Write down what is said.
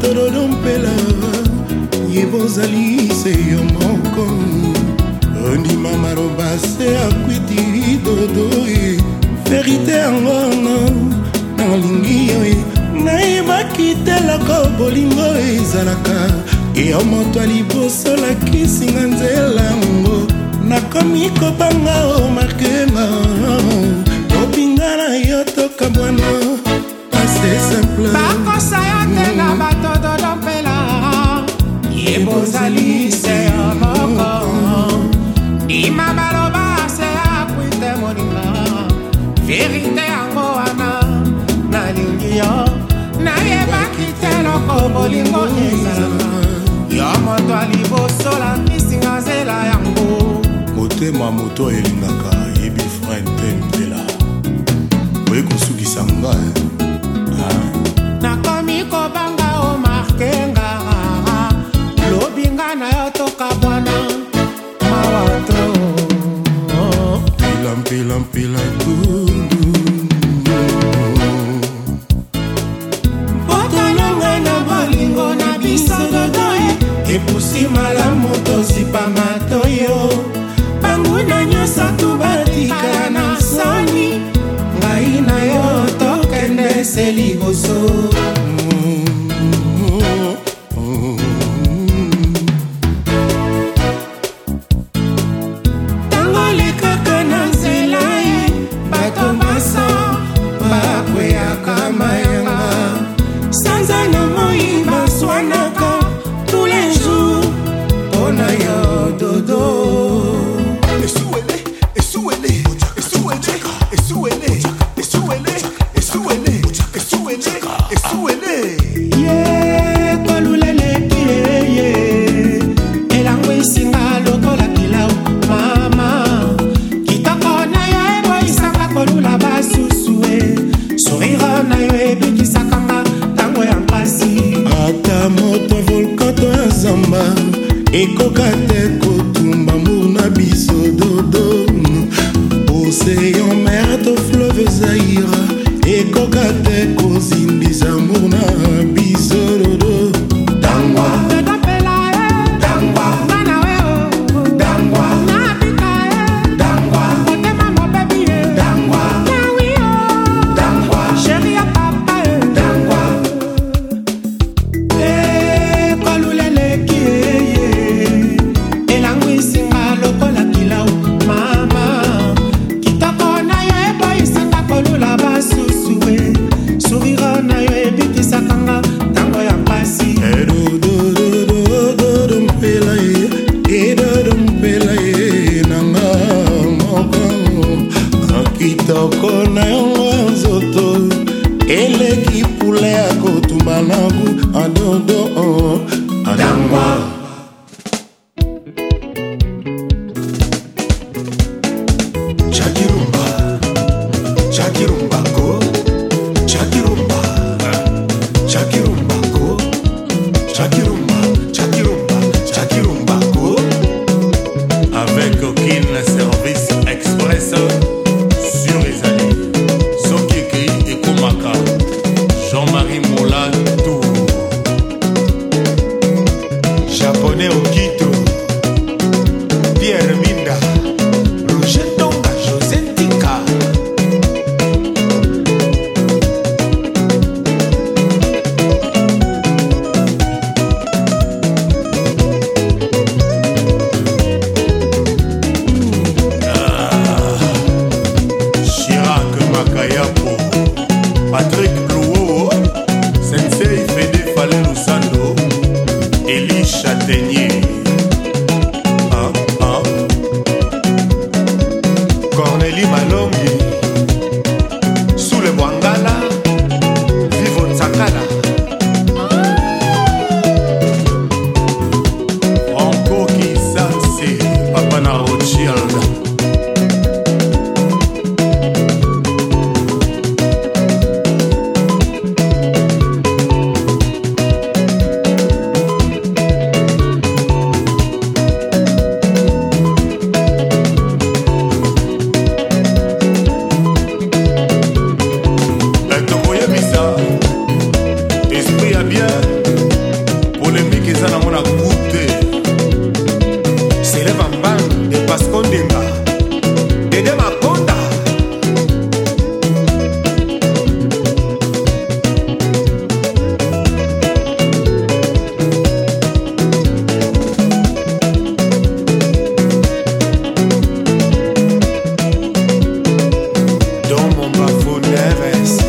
tololo mpela ye bozalise yo moko ondima marobase akwiti dodo verite yango nalingi yo e. nayebaki telako bolingo ezalaka e yo moto aliboso lakisinga nzela yango nakomi kobanga o markenga yo nayebaki te loko bolingo ezalaka yo moto alibosola misinga nzela yango motema moto elingaka yebi frin te mpela oye kosukisa ngai bolingo na bisono doye epusi malamu tozipa matoyo banguna nyonso tubatika na soni ngai na yo tokende se liboso ekoka te funebres